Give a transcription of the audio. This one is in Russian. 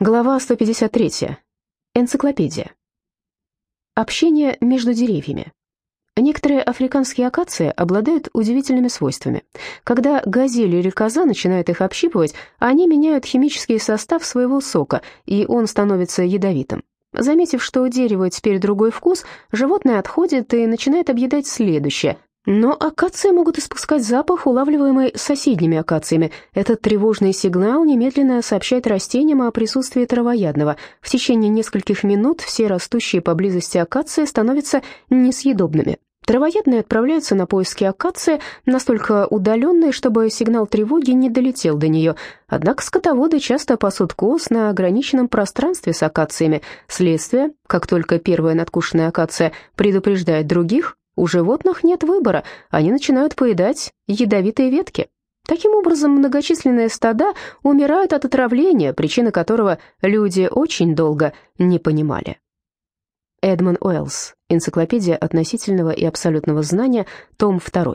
Глава 153. Энциклопедия. Общение между деревьями. Некоторые африканские акации обладают удивительными свойствами. Когда газель или коза начинают их общипывать, они меняют химический состав своего сока, и он становится ядовитым. Заметив, что у дерева теперь другой вкус, животное отходит и начинает объедать следующее, но акации могут испускать запах, улавливаемый соседними акациями. Этот тревожный сигнал немедленно сообщает растениям о присутствии травоядного. В течение нескольких минут все растущие поблизости акации становятся несъедобными. Травоядные отправляются на поиски акации, настолько удаленные, чтобы сигнал тревоги не долетел до нее. Однако скотоводы часто пасут коз на ограниченном пространстве с акациями. Следствие, как только первая надкушенная акация предупреждает других, у животных нет выбора, они начинают поедать ядовитые ветки. Таким образом, многочисленные стада умирают от отравления, причины которого люди очень долго не понимали. Эдмон Уэллс. Энциклопедия относительного и абсолютного знания. Том 2.